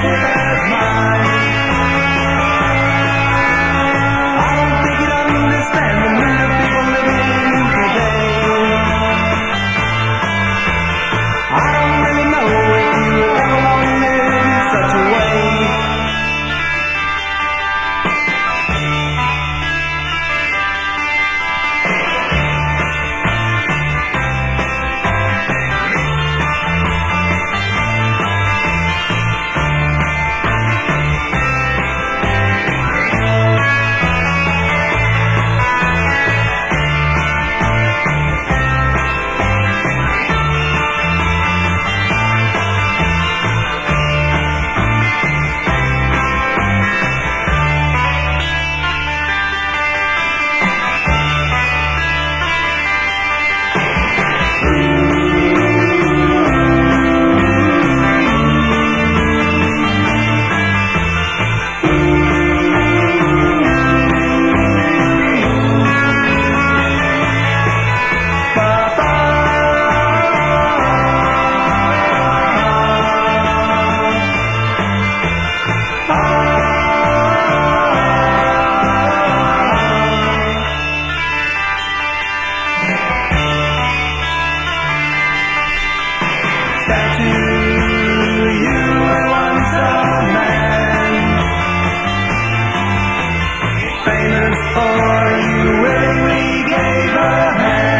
sweet famous for you when we gave her hand.